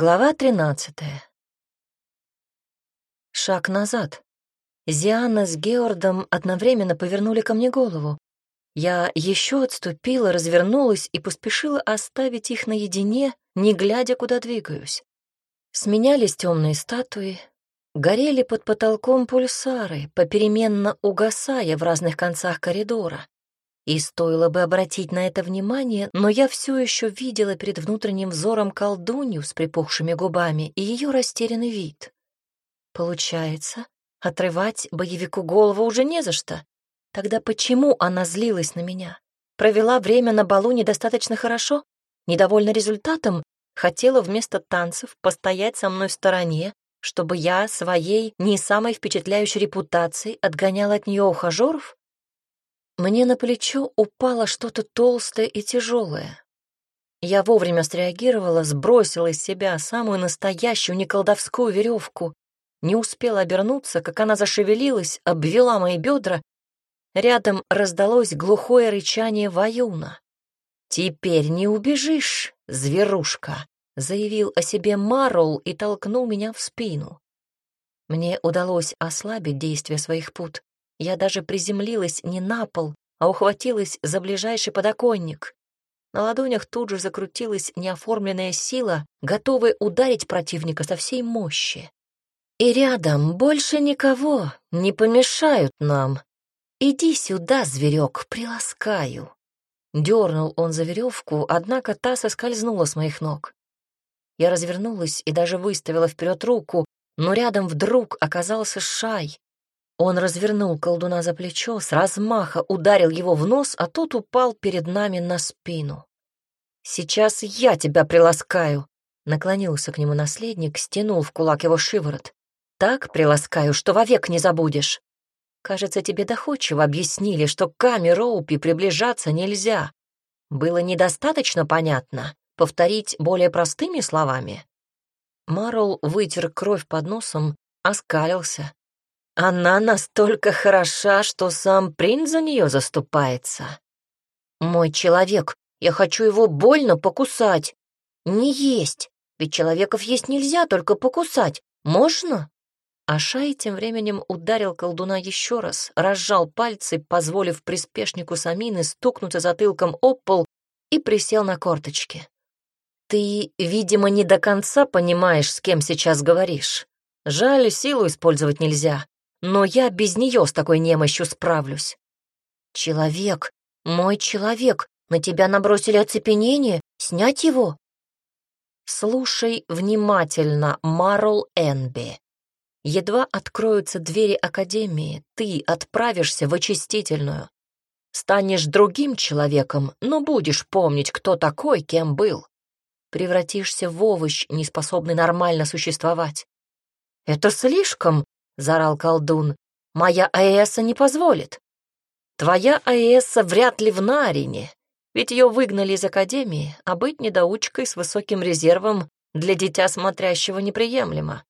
Глава тринадцатая. Шаг назад. Зиана с Геордом одновременно повернули ко мне голову. Я еще отступила, развернулась и поспешила оставить их наедине, не глядя, куда двигаюсь. Сменялись темные статуи, горели под потолком пульсары, попеременно угасая в разных концах коридора. И стоило бы обратить на это внимание, но я все еще видела перед внутренним взором колдунью с припухшими губами и ее растерянный вид. Получается, отрывать боевику голову уже не за что. Тогда почему она злилась на меня? Провела время на балу недостаточно хорошо? Недовольна результатом? Хотела вместо танцев постоять со мной в стороне, чтобы я своей не самой впечатляющей репутацией отгоняла от нее ухажеров? Мне на плечо упало что-то толстое и тяжелое. Я вовремя среагировала, сбросила из себя самую настоящую неколдовскую веревку. Не успела обернуться, как она зашевелилась, обвела мои бедра. Рядом раздалось глухое рычание воюна. «Теперь не убежишь, зверушка», — заявил о себе Марл и толкнул меня в спину. Мне удалось ослабить действие своих пут. Я даже приземлилась не на пол, а ухватилась за ближайший подоконник. На ладонях тут же закрутилась неоформленная сила, готовая ударить противника со всей мощи. И рядом больше никого не помешают нам. Иди сюда, зверек, приласкаю. Дернул он за веревку, однако та соскользнула с моих ног. Я развернулась и даже выставила вперед руку, но рядом вдруг оказался Шай, он развернул колдуна за плечо, с размаха ударил его в нос, а тот упал перед нами на спину. «Сейчас я тебя приласкаю!» Наклонился к нему наследник, стянул в кулак его шиворот. «Так приласкаю, что вовек не забудешь. Кажется, тебе доходчиво объяснили, что к Каме Роупи приближаться нельзя. Было недостаточно понятно. Повторить более простыми словами?» Марл вытер кровь под носом, оскалился, она настолько хороша, что сам принц за нее заступается. Мой человек, я хочу его больно покусать. Не есть, ведь человеков есть нельзя, только покусать. Можно? А Шай тем временем ударил колдуна еще раз, разжал пальцы, позволив приспешнику Самины стукнуться затылком об пол и присел на корточки. «Ты, видимо, не до конца понимаешь, с кем сейчас говоришь. Жаль, силу использовать нельзя но я без нее с такой немощью справлюсь. Человек, мой человек, на тебя набросили оцепенение, снять его? Слушай внимательно, Марл Энби. Едва откроются двери Академии, ты отправишься в очистительную. Станешь другим человеком, но будешь помнить, кто такой, кем был. Превратишься в овощ, неспособный нормально существовать. Это слишком, заорал колдун. «Моя Аэса не позволит. Твоя Аэса вряд ли в Нарине, ведь ее выгнали из Академии, а быть недоучкой с высоким резервом для дитя смотрящего неприемлемо.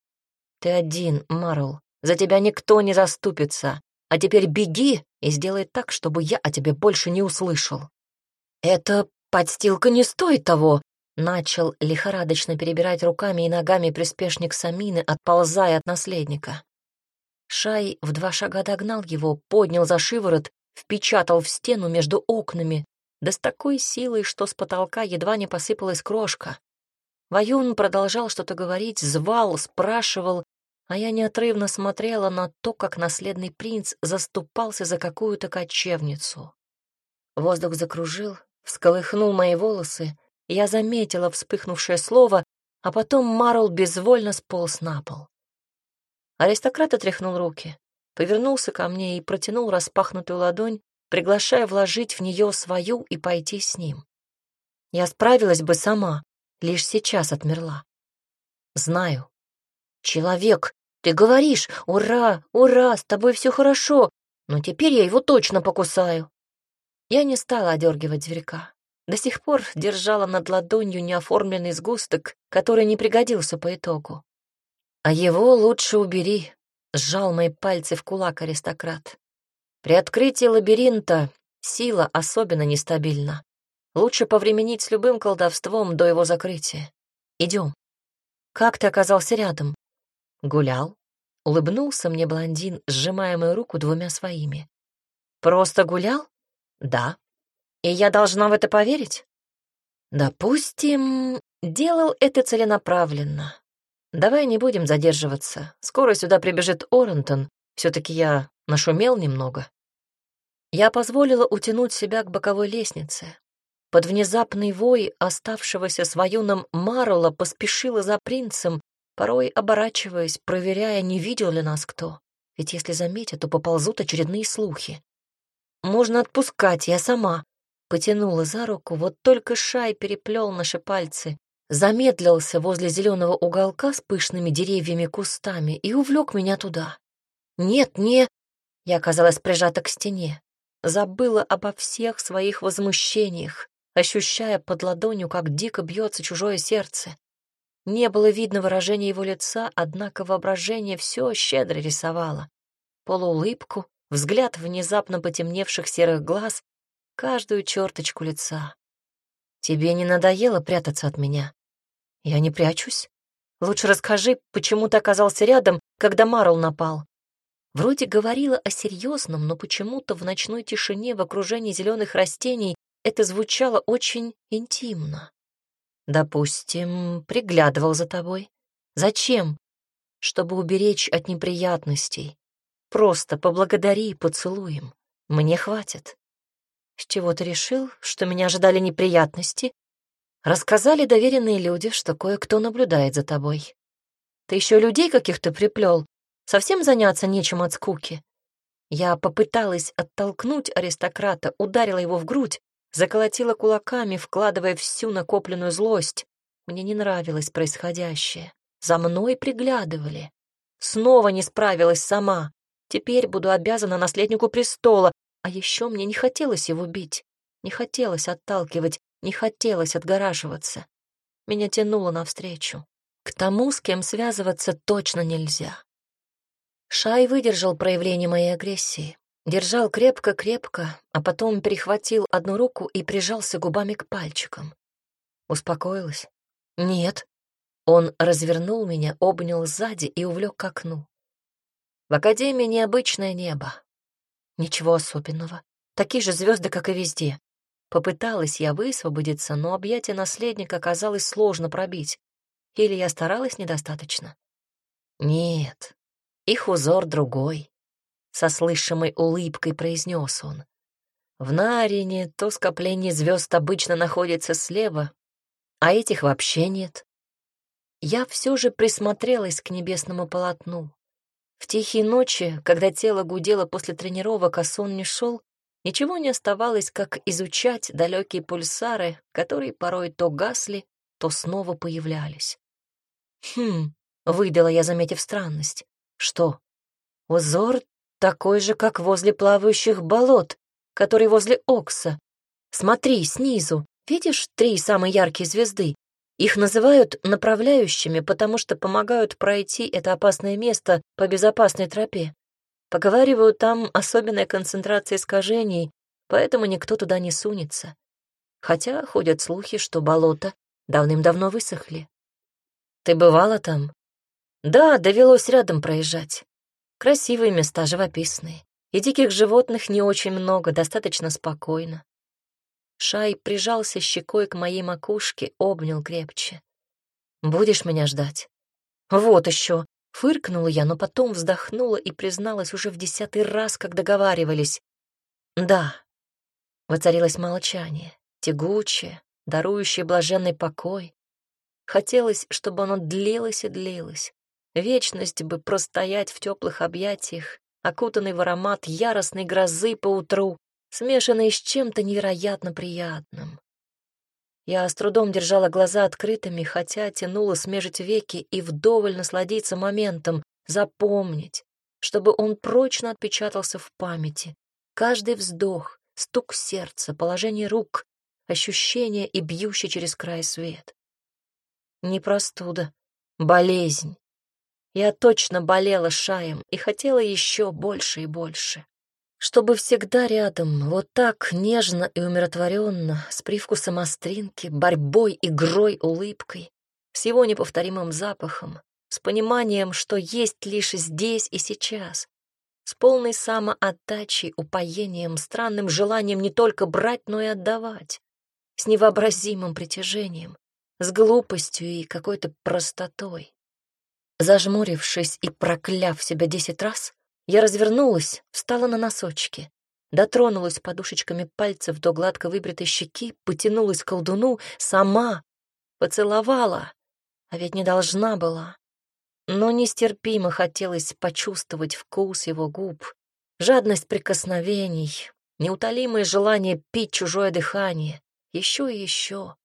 Ты один, Марл, за тебя никто не заступится, а теперь беги и сделай так, чтобы я о тебе больше не услышал». «Это подстилка не стоит того», начал лихорадочно перебирать руками и ногами приспешник Самины, отползая от наследника. Шай в два шага догнал его, поднял за шиворот, впечатал в стену между окнами, да с такой силой, что с потолка едва не посыпалась крошка. Ваюн продолжал что-то говорить, звал, спрашивал, а я неотрывно смотрела на то, как наследный принц заступался за какую-то кочевницу. Воздух закружил, всколыхнул мои волосы, я заметила вспыхнувшее слово, а потом Марл безвольно сполз на пол. Аристократ отряхнул руки, повернулся ко мне и протянул распахнутую ладонь, приглашая вложить в нее свою и пойти с ним. Я справилась бы сама, лишь сейчас отмерла. Знаю. Человек, ты говоришь, ура, ура, с тобой все хорошо, но теперь я его точно покусаю. Я не стала одергивать зверька. До сих пор держала над ладонью неоформленный сгусток, который не пригодился по итогу. «А его лучше убери», — сжал мои пальцы в кулак аристократ. «При открытии лабиринта сила особенно нестабильна. Лучше повременить с любым колдовством до его закрытия. Идем». Как ты оказался рядом? Гулял. Улыбнулся мне блондин, сжимая мою руку двумя своими. Просто гулял? Да. И я должна в это поверить? Допустим, делал это целенаправленно. Давай не будем задерживаться. Скоро сюда прибежит Орентон. Все-таки я нашумел немного. Я позволила утянуть себя к боковой лестнице. Под внезапный вой оставшегося с воюном Марула поспешила за принцем, порой оборачиваясь, проверяя, не видел ли нас кто. Ведь если заметят, то поползут очередные слухи. «Можно отпускать, я сама», Потянула за руку, вот только Шай переплел наши пальцы, замедлился возле зеленого уголка с пышными деревьями кустами и увлек меня туда. «Нет, не...» Я оказалась прижата к стене, забыла обо всех своих возмущениях, ощущая под ладонью, как дико бьется чужое сердце. Не было видно выражения его лица, однако воображение все щедро рисовало. Полуулыбку, взгляд внезапно потемневших серых глаз каждую черточку лица. Тебе не надоело прятаться от меня? Я не прячусь. Лучше расскажи, почему ты оказался рядом, когда Марл напал. Вроде говорила о серьезном, но почему-то в ночной тишине в окружении зеленых растений это звучало очень интимно. Допустим, приглядывал за тобой. Зачем? Чтобы уберечь от неприятностей. Просто поблагодари поцелуем. Мне хватит. С чего ты решил, что меня ожидали неприятности? Рассказали доверенные люди, что кое-кто наблюдает за тобой. Ты еще людей каких-то приплел. Совсем заняться нечем от скуки. Я попыталась оттолкнуть аристократа, ударила его в грудь, заколотила кулаками, вкладывая всю накопленную злость. Мне не нравилось происходящее. За мной приглядывали. Снова не справилась сама. Теперь буду обязана наследнику престола, а еще мне не хотелось его бить, не хотелось отталкивать, не хотелось отгораживаться. Меня тянуло навстречу. К тому, с кем связываться точно нельзя. Шай выдержал проявление моей агрессии. Держал крепко-крепко, а потом перехватил одну руку и прижался губами к пальчикам. Успокоилась? Нет. Он развернул меня, обнял сзади и увлек к окну. В академии необычное небо. Ничего особенного. Такие же звезды, как и везде. Попыталась я высвободиться, но объятие наследника оказалось сложно пробить. Или я старалась недостаточно? Нет, их узор другой. Со слышимой улыбкой произнес он. В Нарине то скопление звезд обычно находится слева, а этих вообще нет. Я все же присмотрелась к небесному полотну. В тихие ночи, когда тело гудело после тренировок, а сон не шел, ничего не оставалось, как изучать далекие пульсары, которые порой то гасли, то снова появлялись. «Хм», — выдала я, заметив странность. «Что? Узор такой же, как возле плавающих болот, который возле Окса. Смотри, снизу, видишь три самые яркие звезды? Их называют направляющими, потому что помогают пройти это опасное место по безопасной тропе. Поговаривают, там особенная концентрация искажений, поэтому никто туда не сунется. Хотя ходят слухи, что болота давным-давно высохли. Ты бывала там? Да, довелось рядом проезжать. Красивые места, живописные. И диких животных не очень много, достаточно спокойно. Шай прижался щекой к моей макушке, обнял крепче. «Будешь меня ждать?» «Вот еще!» — фыркнула я, но потом вздохнула и призналась уже в десятый раз, как договаривались. «Да». Воцарилось молчание, тягучее, дарующее блаженный покой. Хотелось, чтобы оно длилось и длилось. Вечность бы простоять в теплых объятиях, окутанный в аромат яростной грозы по утру, смешанные с чем-то невероятно приятным. Я с трудом держала глаза открытыми, хотя тянула смежить веки и вдоволь насладиться моментом, запомнить, чтобы он прочно отпечатался в памяти. Каждый вздох, стук сердца, положение рук, ощущение и бьющий через край свет. Не простуда, болезнь. Я точно болела шаем и хотела еще больше и больше чтобы всегда рядом, вот так нежно и умиротворенно, с привкусом остринки, борьбой, игрой, улыбкой. с его неповторимым запахом, с пониманием, что есть лишь здесь и сейчас, с полной самоотдачей, упоением, странным желанием не только брать, но и отдавать, с невообразимым притяжением, с глупостью и какой-то простотой. Зажмурившись и прокляв себя десять раз, я развернулась, встала на носочки, дотронулась подушечками пальцев до гладко выбритой щеки, потянулась к колдуну, сама поцеловала, а ведь не должна была. Но нестерпимо хотелось почувствовать вкус его губ, жадность прикосновений, неутолимое желание пить чужое дыхание, еще и еще.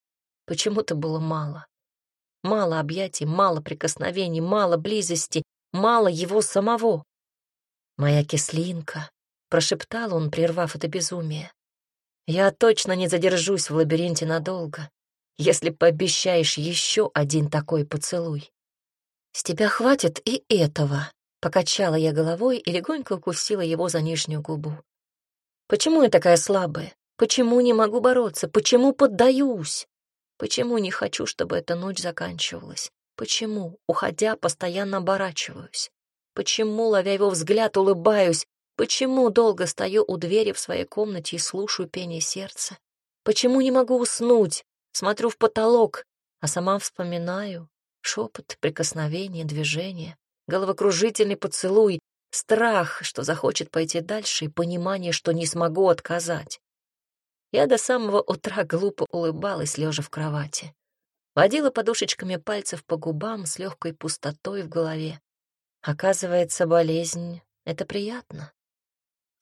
Почему-то было мало. Мало объятий, мало прикосновений, мало близости, мало его самого. «Моя кислинка», — прошептал он, прервав это безумие. «Я точно не задержусь в лабиринте надолго, если пообещаешь еще один такой поцелуй». «С тебя хватит и этого», — покачала я головой и легонько укусила его за нижнюю губу. «Почему я такая слабая? Почему не могу бороться? Почему поддаюсь? Почему не хочу, чтобы эта ночь заканчивалась? Почему, уходя, постоянно оборачиваюсь? Почему, ловя его взгляд, улыбаюсь? Почему долго стою у двери в своей комнате и слушаю пение сердца? Почему не могу уснуть? Смотрю в потолок, а сама вспоминаю, Шепот, прикосновение, движение, головокружительный поцелуй, страх, что захочет пойти дальше, и понимание, что не смогу отказать. Я до самого утра глупо улыбалась, лежа в кровати. Водила подушечками пальцев по губам с легкой пустотой в голове. Оказывается, болезнь — это приятно.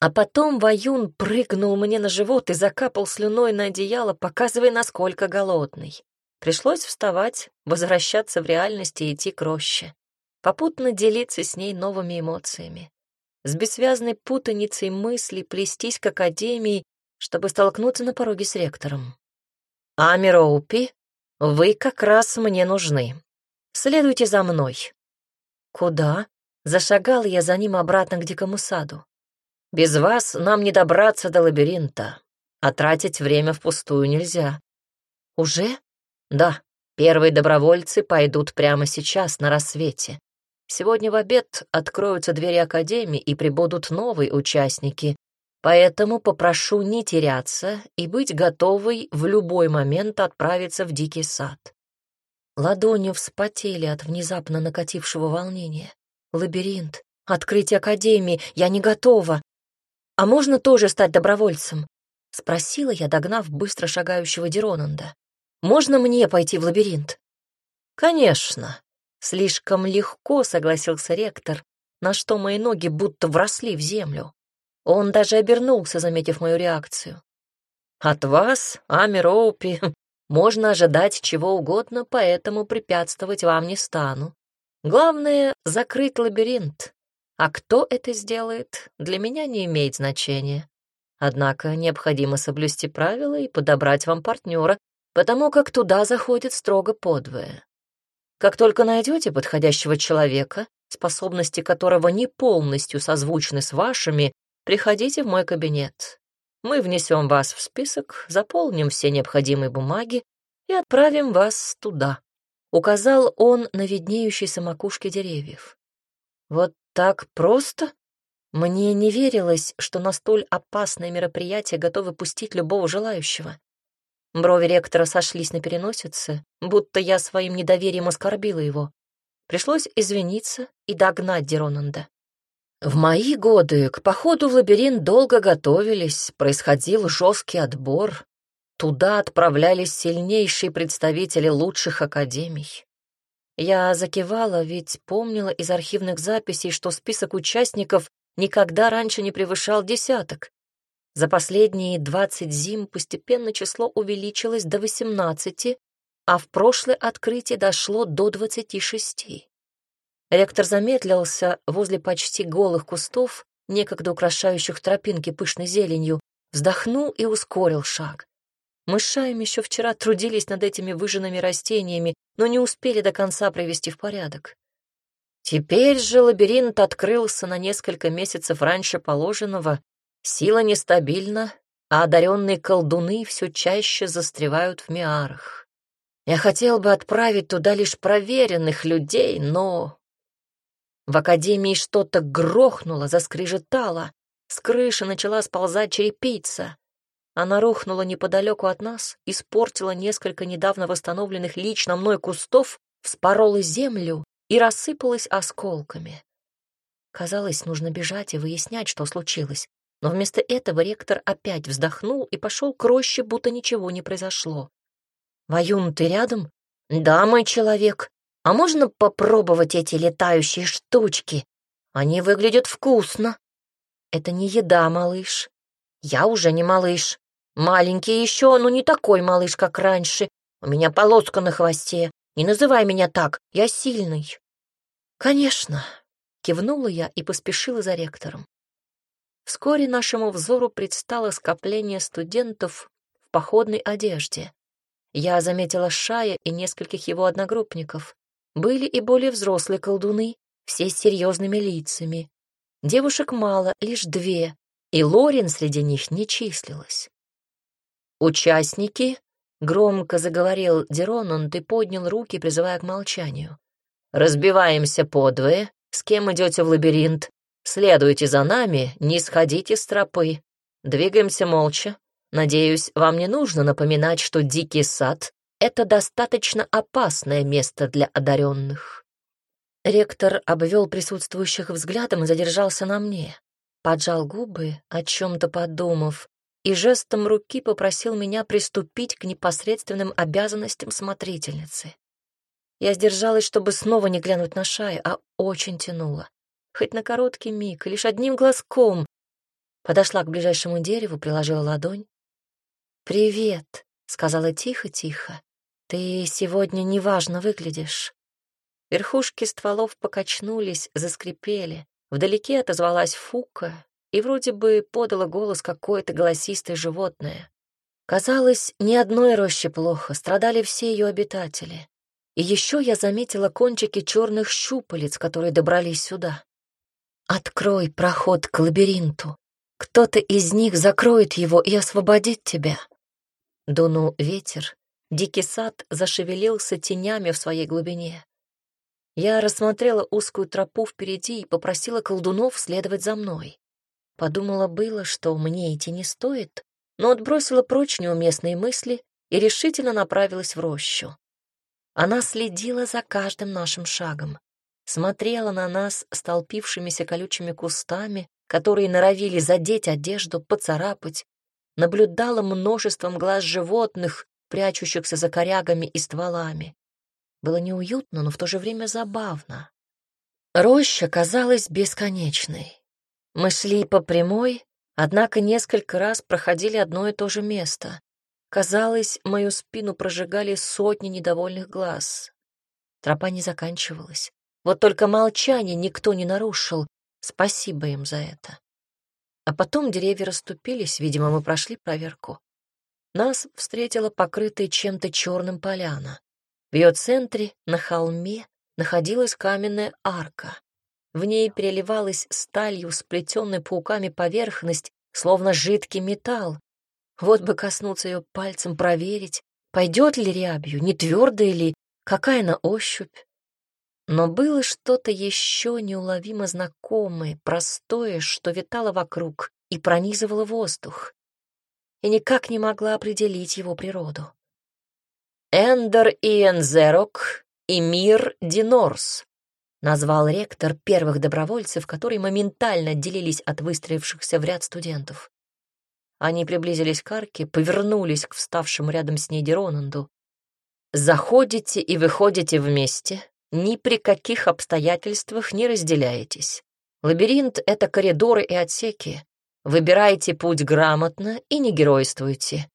А потом Ваюн прыгнул мне на живот и закапал слюной на одеяло, показывая, насколько голодный. Пришлось вставать, возвращаться в реальность и идти к роще. Попутно делиться с ней новыми эмоциями. С бессвязной путаницей мыслей плестись к академии, чтобы столкнуться на пороге с ректором. «Амироупи, вы как раз мне нужны. Следуйте за мной». «Куда?» Зашагал я за ним обратно к дикому саду. «Без вас нам не добраться до лабиринта, а тратить время впустую нельзя». «Уже?» Да, первые добровольцы пойдут прямо сейчас, на рассвете. Сегодня в обед откроются двери Академии и прибудут новые участники, поэтому попрошу не теряться и быть готовой в любой момент отправиться в дикий сад. Ладони вспотели от внезапно накатившего волнения. Лабиринт, открытие Академии, я не готова. А можно тоже стать добровольцем? Спросила я, догнав быстро шагающего Деронанда. Можно мне пойти в лабиринт?» «Конечно». Слишком легко согласился ректор, на что мои ноги будто вросли в землю. Он даже обернулся, заметив мою реакцию. «От вас, Ами можно ожидать чего угодно, поэтому препятствовать вам не стану. Главное — закрыть лабиринт. А кто это сделает, для меня не имеет значения. Однако необходимо соблюсти правила и подобрать вам партнера, потому как туда заходит строго подвое. Как только найдете подходящего человека, способности которого не полностью созвучны с вашими, приходите в мой кабинет. Мы внесем вас в список, заполним все необходимые бумаги и отправим вас туда. Указал он на виднеющиеся макушки деревьев. Вот так просто? Мне не верилось, что на столь опасное мероприятие готовы пустить любого желающего. Брови ректора сошлись на переносице, будто я своим недоверием оскорбила его. Пришлось извиниться и догнать Деронанда. В мои годы к походу в лабиринт долго готовились, происходил жесткий отбор. Туда отправлялись сильнейшие представители лучших академий. Я закивала, ведь помнила из архивных записей, что список участников никогда раньше не превышал десяток. За последние 20 зим постепенно число увеличилось до 18, а в прошлое открытие дошло до 26. Ректор замедлился возле почти голых кустов, некогда украшающих тропинки пышной зеленью, вздохнул и ускорил шаг. Мы с Шаем еще вчера трудились над этими выжженными растениями, но не успели до конца привести в порядок. Теперь же лабиринт открылся на несколько месяцев раньше положенного, Сила нестабильна, а одаренные колдуны все чаще застревают в миарах. Я хотел бы отправить туда лишь проверенных людей, но... В академии что-то грохнуло, заскрежетало. С крыши начала сползать черепица. Она рухнула неподалеку от нас, испортила несколько недавно восстановленных лично мной кустов, вспорола землю и рассыпалась осколками. Казалось, нужно бежать и выяснять, что случилось. Но вместо этого ректор опять вздохнул и пошел к роще, будто ничего не произошло. «Ваюн, ты рядом?» «Да, мой человек. А можно попробовать эти летающие штучки? Они выглядят вкусно». «Это не еда, малыш. Я уже не малыш. Маленький еще, но не такой малыш, как раньше. У меня полоска на хвосте. Не называй меня так, я сильный». «Конечно», — кивнула я и поспешила за ректором. Вскоре нашему взору предстало скопление студентов в походной одежде. Я заметила Шая и нескольких его одногруппников. Были и более взрослые колдуны, все с серьезными лицами. Девушек мало, лишь две, и Лорин среди них не числилась. «Участники», — громко заговорил Деронунд и поднял руки, призывая к молчанию. «Разбиваемся подвое. С кем идете в лабиринт? Следуйте за нами, не сходите с тропы. Двигаемся молча, Надеюсь, вам не нужно напоминать, что дикий сад — это достаточно опасное место для одаренных. Ректор обвел присутствующих взглядом и задержался на мне. Поджал губы, о чем-то подумав, и жестом руки попросил меня приступить к непосредственным обязанностям смотрительницы. Я сдержалась, чтобы снова не глянуть на Шая, а очень тянула. Хоть на короткий миг, лишь одним глазком. Подошла к ближайшему дереву, приложила ладонь, «Привет», — сказала тихо-тихо. «Ты сегодня неважно выглядишь». Верхушки стволов покачнулись, заскрипели. Вдалеке отозвалась Фука и вроде бы подала голос какое-то голосистое животное. Казалось, ни одной роще плохо, страдали все ее обитатели. И еще я заметила кончики черных щупалец, которые добрались сюда. «Открой проход к лабиринту. Кто-то из них закроет его и освободит тебя». Дунул ветер, дикий сад зашевелился тенями в своей глубине. Я рассмотрела узкую тропу впереди и попросила колдунов следовать за мной. Подумала было, что мне идти не стоит, но отбросила прочь неуместные мысли и решительно направилась в рощу. Она следила за каждым нашим шагом, смотрела на нас столпившимися колючими кустами, которые норовили задеть одежду, поцарапать, наблюдала множеством глаз животных, прячущихся за корягами и стволами. Было неуютно, но в то же время забавно. Роща казалась бесконечной. Мы шли по прямой, однако несколько раз проходили одно и то же место. Казалось, мою спину прожигали сотни недовольных глаз. Тропа не заканчивалась. Вот только молчание никто не нарушил. Спасибо им за это. А потом деревья расступились, видимо, мы прошли проверку. Нас встретила покрытая чем-то черным поляна. В ее центре, на холме, находилась каменная арка. В ней переливалась сталью, сплетенной пауками поверхность, словно жидкий металл. Вот бы коснуться ее пальцем, проверить, пойдет ли рябью, не твердая ли, какая на ощупь. Но было что-то еще неуловимо знакомое, простое, что витало вокруг и пронизывало воздух. И никак не могла определить его природу. «Эндер Иензерок и Мир Динорс», назвал ректор первых добровольцев, которые моментально отделились от выстроившихся в ряд студентов. Они приблизились к арке, повернулись к вставшему рядом с ней Деронанду. «Заходите и выходите вместе, ни при каких обстоятельствах не разделяетесь. Лабиринт — это коридоры и отсеки. Выбирайте путь грамотно и не геройствуйте.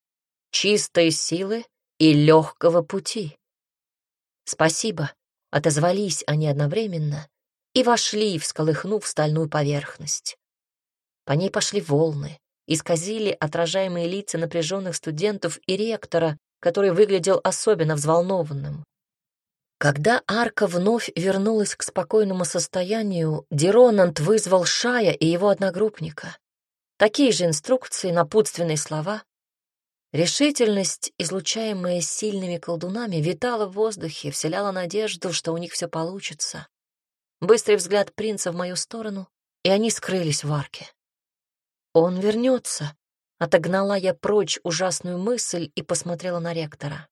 Чистой силы и легкого пути. Спасибо, отозвались они одновременно и вошли, всколыхнув стальную поверхность. По ней пошли волны, исказили отражаемые лица напряженных студентов и ректора, который выглядел особенно взволнованным. Когда арка вновь вернулась к спокойному состоянию, Диронант вызвал Шая и его одногруппника. Такие же инструкции, напутственные слова. Решительность, излучаемая сильными колдунами, витала в воздухе, вселяла надежду, что у них все получится. Быстрый взгляд принца в мою сторону, и они скрылись в арке. «Он вернется», — отогнала я прочь ужасную мысль и посмотрела на ректора.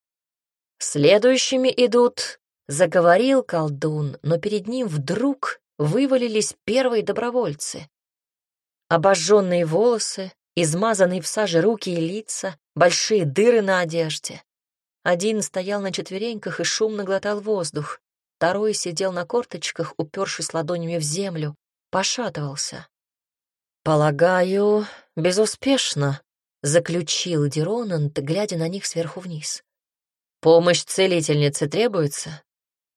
«Следующими идут», — заговорил колдун, но перед ним вдруг вывалились первые добровольцы. Обожженные волосы, измазанные в саже руки и лица, большие дыры на одежде. Один стоял на четвереньках и шумно глотал воздух, второй сидел на корточках, упершись ладонями в землю, пошатывался. «Полагаю, безуспешно», — заключил Диронант, глядя на них сверху вниз. «Помощь целительницы требуется?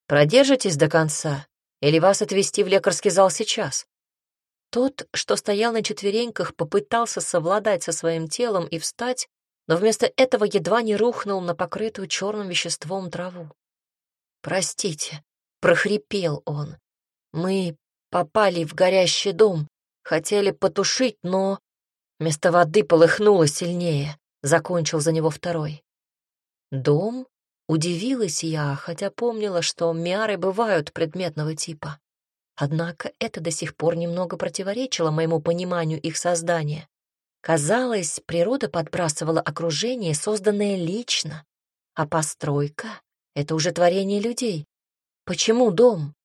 Продержитесь до конца, или вас отвезти в лекарский зал сейчас?» Тот, что стоял на четвереньках, попытался совладать со своим телом и встать, но вместо этого едва не рухнул на покрытую черным веществом траву. «Простите», — прохрипел он. «Мы попали в горящий дом, хотели потушить, но...» Вместо воды полыхнуло сильнее, закончил за него второй. «Дом?» — удивилась я, хотя помнила, что миары бывают предметного типа. Однако это до сих пор немного противоречило моему пониманию их создания. Казалось, природа подбрасывала окружение, созданное лично, а постройка — это уже творение людей. Почему дом?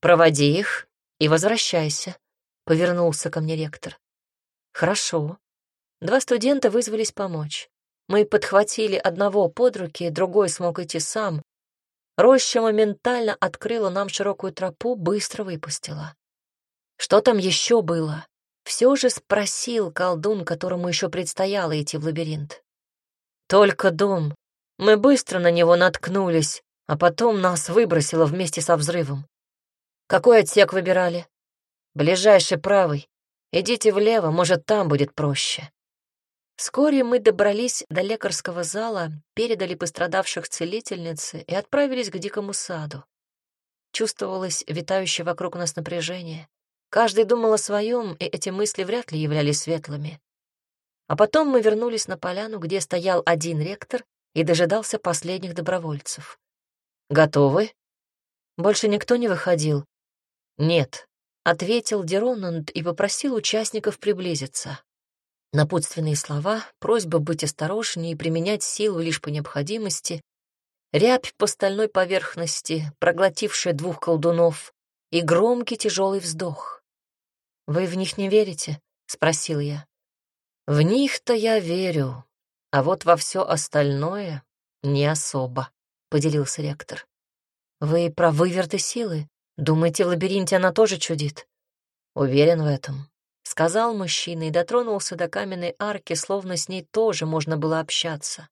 Проводи их и возвращайся, — повернулся ко мне ректор. Хорошо. Два студента вызвались помочь. Мы подхватили одного под руки, другой смог идти сам, Роща моментально открыла нам широкую тропу, быстро выпустила. Что там еще было? Все же спросил колдун, которому еще предстояло идти в лабиринт. Только дом. Мы быстро на него наткнулись, а потом нас выбросило вместе со взрывом. Какой отсек выбирали? Ближайший правый. Идите влево, может, там будет проще. Вскоре мы добрались до лекарского зала, передали пострадавших целительнице и отправились к дикому саду. Чувствовалось витающее вокруг нас напряжение. Каждый думал о своем, и эти мысли вряд ли являлись светлыми. А потом мы вернулись на поляну, где стоял один ректор и дожидался последних добровольцев. «Готовы?» Больше никто не выходил. «Нет», — ответил Деронанд и попросил участников приблизиться. Напутственные слова, просьба быть осторожнее и применять силу лишь по необходимости, рябь по стальной поверхности, проглотившая двух колдунов, и громкий тяжелый вздох. «Вы в них не верите?» — спросил я. «В них-то я верю, а вот во все остальное не особо», — поделился ректор. «Вы про выверты силы? Думаете, в лабиринте она тоже чудит?» «Уверен в этом. — сказал мужчина и дотронулся до каменной арки, словно с ней тоже можно было общаться.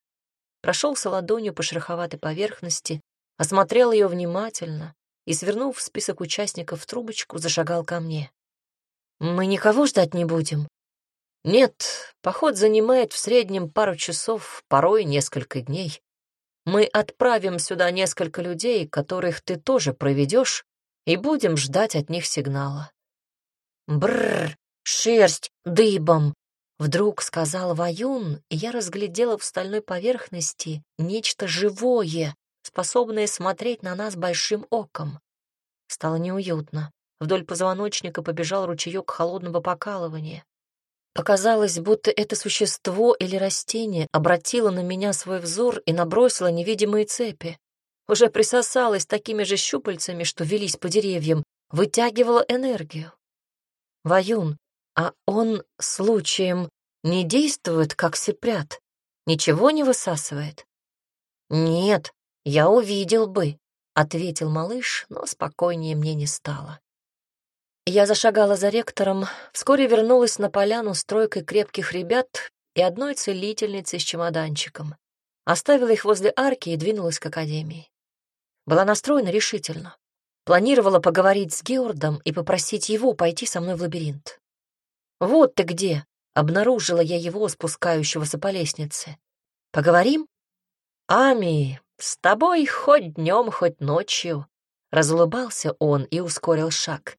Прошелся ладонью по шероховатой поверхности, осмотрел ее внимательно и, свернув в список участников в трубочку, зашагал ко мне. «Мы никого ждать не будем?» «Нет, поход занимает в среднем пару часов, порой несколько дней. Мы отправим сюда несколько людей, которых ты тоже проведешь, и будем ждать от них сигнала». Бррр, шерсть дыбом!» Вдруг сказал Ваюн, и я разглядела в стальной поверхности нечто живое, способное смотреть на нас большим оком. Стало неуютно. Вдоль позвоночника побежал ручеек холодного покалывания. Показалось, будто это существо или растение обратило на меня свой взор и набросило невидимые цепи. Уже присосалось такими же щупальцами, что велись по деревьям, вытягивало энергию. «Ваюн, а он случаем не действует, как сепрят? Ничего не высасывает? Нет, я увидел бы, ответил малыш, но спокойнее мне не стало. Я зашагала за ректором, вскоре вернулась на поляну с тройкой крепких ребят и одной целительницей с чемоданчиком. Оставила их возле арки и двинулась к академии. Была настроена решительно. Планировала поговорить с Геордом и попросить его пойти со мной в лабиринт. «Вот ты где!» — обнаружила я его, спускающегося по лестнице. «Поговорим?» «Ами, с тобой хоть днем, хоть ночью!» Разулыбался он и ускорил шаг.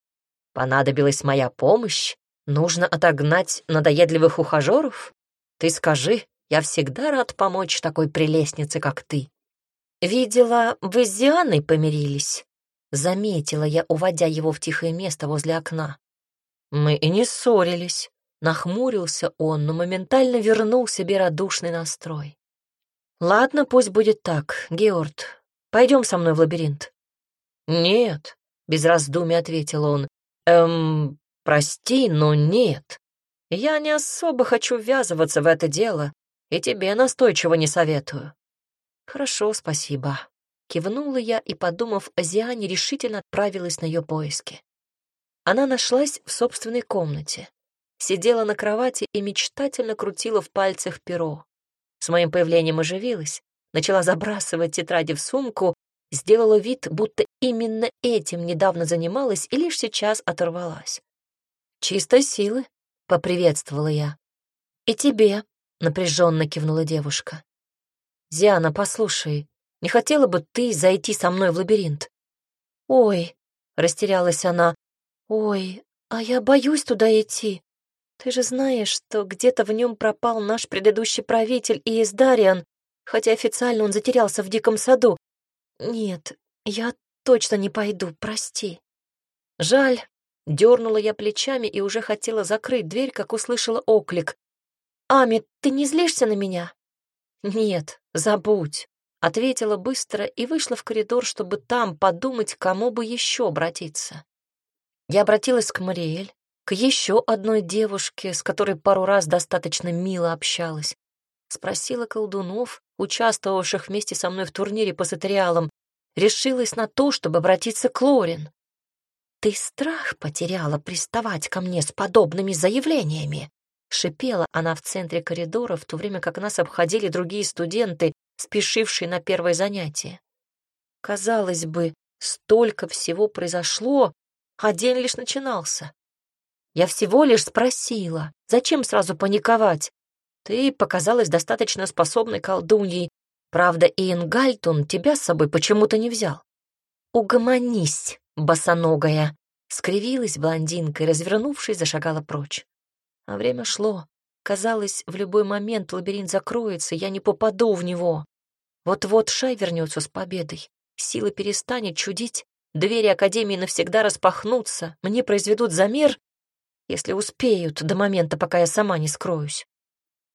«Понадобилась моя помощь? Нужно отогнать надоедливых ухажеров? Ты скажи, Я всегда рад помочь такой прелестнице, как ты. Видела, вы с Дианой помирились. Заметила я, уводя его в тихое место возле окна. Мы и не ссорились. Нахмурился он, но моментально вернул себе радушный настрой. «Ладно, пусть будет так, Георг. Пойдем со мной в лабиринт». «Нет», — без раздумий ответил он. «Эм, прости, но нет. Я не особо хочу ввязываться в это дело, и тебе настойчиво не советую». «Хорошо, спасибо», — кивнула я и, подумав о Зиане, решительно отправилась на ее поиски. Она нашлась в собственной комнате. Сидела на кровати и мечтательно крутила в пальцах перо. С моим появлением оживилась, начала забрасывать тетради в сумку, сделала вид, будто именно этим недавно занималась и лишь сейчас оторвалась. «Чистой силы», — поприветствовала я. «И тебе», — напряженно кивнула девушка. «Диана, послушай, не хотела бы ты зайти со мной в лабиринт?» «Ой», — растерялась она, — «ой, а я боюсь туда идти. Ты же знаешь, что где-то в нем пропал наш предыдущий правитель Иездариан, хотя официально он затерялся в диком саду. Нет, я точно не пойду, прости. Жаль. Дернула я плечами и уже хотела закрыть дверь, как услышала оклик. «Ами, ты не злишься на меня?» «Нет, забудь», — ответила быстро и вышла в коридор, чтобы там подумать, кому бы еще обратиться. Я обратилась к Мариэль, к еще одной девушке, с которой пару раз достаточно мило общалась. Спросила колдунов, участвовавших вместе со мной в турнире по сатериалам, решилась на то, чтобы обратиться к Лорин. «Ты страх потеряла приставать ко мне с подобными заявлениями?» Шипела она в центре коридора, в то время как нас обходили другие студенты, спешившие на первое занятие. Казалось бы, столько всего произошло, а день лишь начинался. Я всего лишь спросила, зачем сразу паниковать? Ты показалась достаточно способной колдуньей. Правда, Иэн Гальтон тебя с собой почему-то не взял. Угомонись, босоногая. Скривилась блондинка и, развернувшись, зашагала прочь. А время шло. Казалось, в любой момент лабиринт закроется, я не попаду в него. Вот-вот Шай вернется с победой. Сила перестанет чудить, двери Академии навсегда распахнутся, мне произведут замер, если успеют до момента, пока я сама не скроюсь.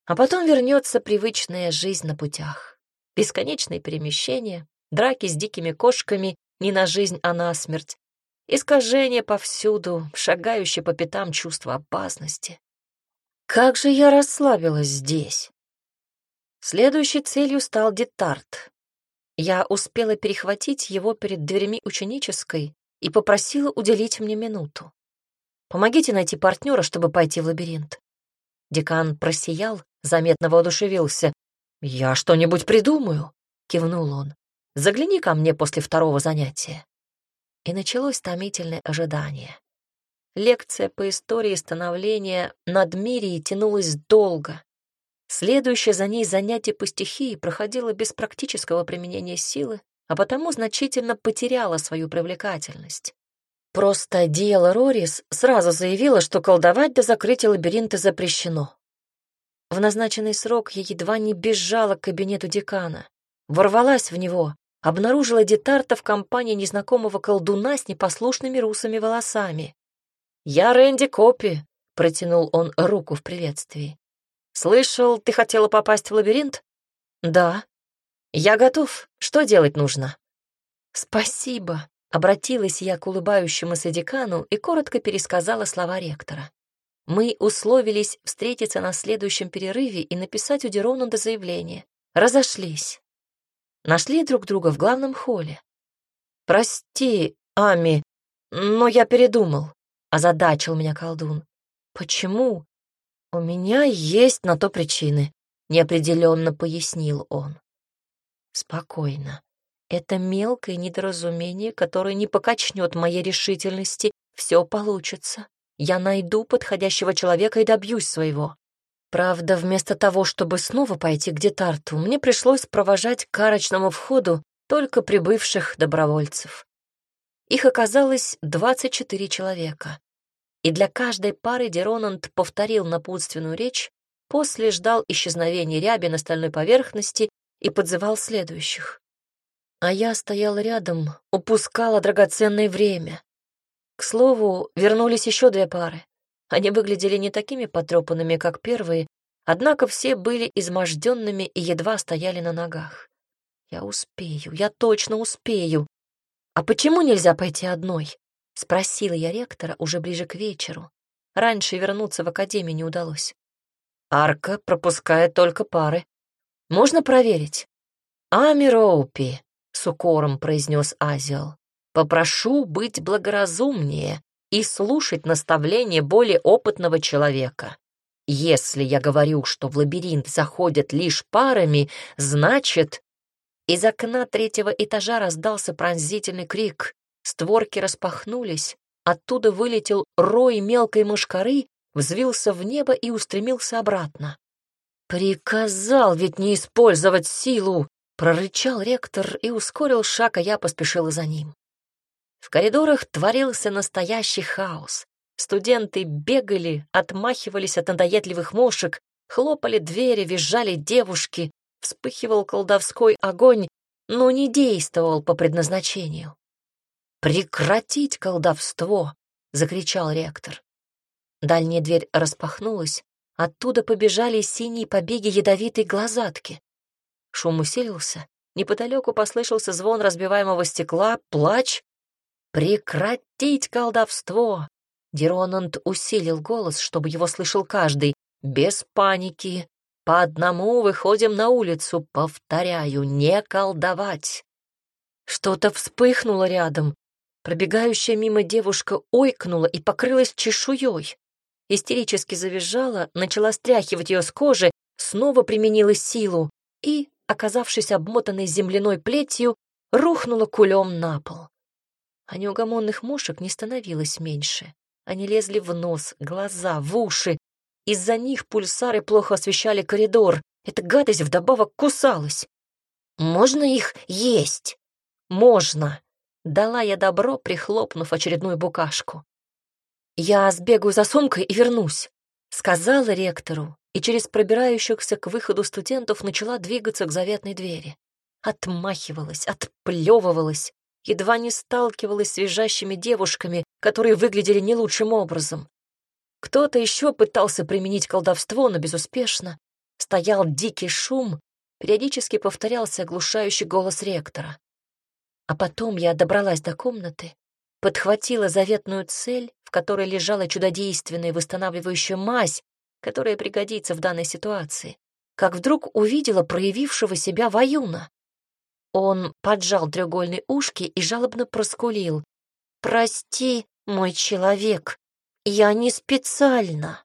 А потом вернется привычная жизнь на путях. Бесконечные перемещения, драки с дикими кошками не на жизнь, а на смерть. Искажение повсюду, шагающее по пятам чувство опасности. Как же я расслабилась здесь. Следующей целью стал Детарт. Я успела перехватить его перед дверями ученической и попросила уделить мне минуту. Помогите найти партнера, чтобы пойти в лабиринт». Декан просиял, заметно воодушевился. «Я что-нибудь придумаю», — кивнул он. «Загляни ко мне после второго занятия». И началось томительное ожидание. Лекция по истории становления Надмирии тянулась долго. Следующее за ней занятие по стихии проходило без практического применения силы, а потому значительно потеряло свою привлекательность. Просто Диэла Рорис сразу заявила, что колдовать до закрытия лабиринта запрещено. В назначенный срок я едва не бежала к кабинету декана, ворвалась в него, обнаружила Детарта в компании незнакомого колдуна с непослушными русыми волосами. «Я Рэнди Копи», — протянул он руку в приветствии. «Слышал, ты хотела попасть в лабиринт?» «Да». «Я готов. Что делать нужно?» «Спасибо», Обратилась я к улыбающемуся декану и коротко пересказала слова ректора. Мы условились встретиться на следующем перерыве и написать у Деронунда заявление. Разошлись. Нашли друг друга в главном холле. «Прости, Ами, но я передумал», — озадачил меня колдун. «Почему?» «У меня есть на то причины», — неопределенно пояснил он. «Спокойно. Это мелкое недоразумение, которое не покачнет моей решительности. Все получится. Я найду подходящего человека и добьюсь своего. Правда, вместо того, чтобы снова пойти к Детарту, мне пришлось провожать к карочному входу только прибывших добровольцев. Их оказалось 24 человека. И для каждой пары Деронант повторил напутственную речь, После ждал исчезновения ряби на стальной поверхности и подзывал следующих. А я стоял рядом, упускала драгоценное время. К слову, вернулись еще две пары. Они выглядели не такими потрепанными, как первые, однако все были изможденными и едва стояли на ногах. Я успею, я точно успею. А почему нельзя пойти одной? Спросила я ректора уже ближе к вечеру. Раньше вернуться в академию не удалось. Арка пропускает только пары. Можно проверить. Ами Роупи, с укором произнес Азиал. Попрошу быть благоразумнее и слушать наставления более опытного человека. Если я говорю, что в лабиринт заходят лишь парами, значит... Из окна третьего этажа раздался пронзительный крик. Створки распахнулись, оттуда вылетел рой мелкой мышкары, взвился в небо и устремился обратно. «Приказал ведь не использовать силу!» — прорычал ректор и ускорил шаг, а я поспешила за ним. В коридорах творился настоящий хаос. Студенты бегали, отмахивались от надоедливых мошек, хлопали двери, визжали девушки, вспыхивал колдовской огонь, но не действовал по предназначению. «Прекратить колдовство!» — закричал ректор. Дальняя дверь распахнулась, оттуда побежали синие побеги ядовитой глазатки. Шум усилился, неподалеку послышался звон разбиваемого стекла, плач. «Прекратить колдовство!» Диронанд усилил голос, чтобы его слышал каждый. «Без паники, по одному выходим на улицу, повторяю, не колдовать. Что-то вспыхнуло рядом. Пробегающая мимо девушка ойкнула и покрылась чешуей. Истерически завизжала, начала стряхивать ее с кожи, снова применила силу и, оказавшись обмотанной земляной плетью, рухнула кулем на пол. А неугомонных мушек не становилось меньше. Они лезли в нос, глаза, в уши, из-за них пульсары плохо освещали коридор. Эта гадость вдобавок кусалась. «Можно их есть?» «Можно!» — дала я добро, прихлопнув очередную букашку. «Я сбегаю за сумкой и вернусь», — сказала ректору, и через пробирающихся к выходу студентов начала двигаться к заветной двери. Отмахивалась, отплевывалась, едва не сталкивалась с визжащими девушками, которые выглядели не лучшим образом. Кто-то еще пытался применить колдовство, но безуспешно. Стоял дикий шум, периодически повторялся оглушающий голос ректора. А потом я добралась до комнаты, подхватила заветную цель, в которой лежала чудодейственная восстанавливающая мазь, которая пригодится в данной ситуации, как вдруг увидела проявившего себя воюна. Он поджал треугольные ушки и жалобно проскулил. «Прости, мой человек, я не специально.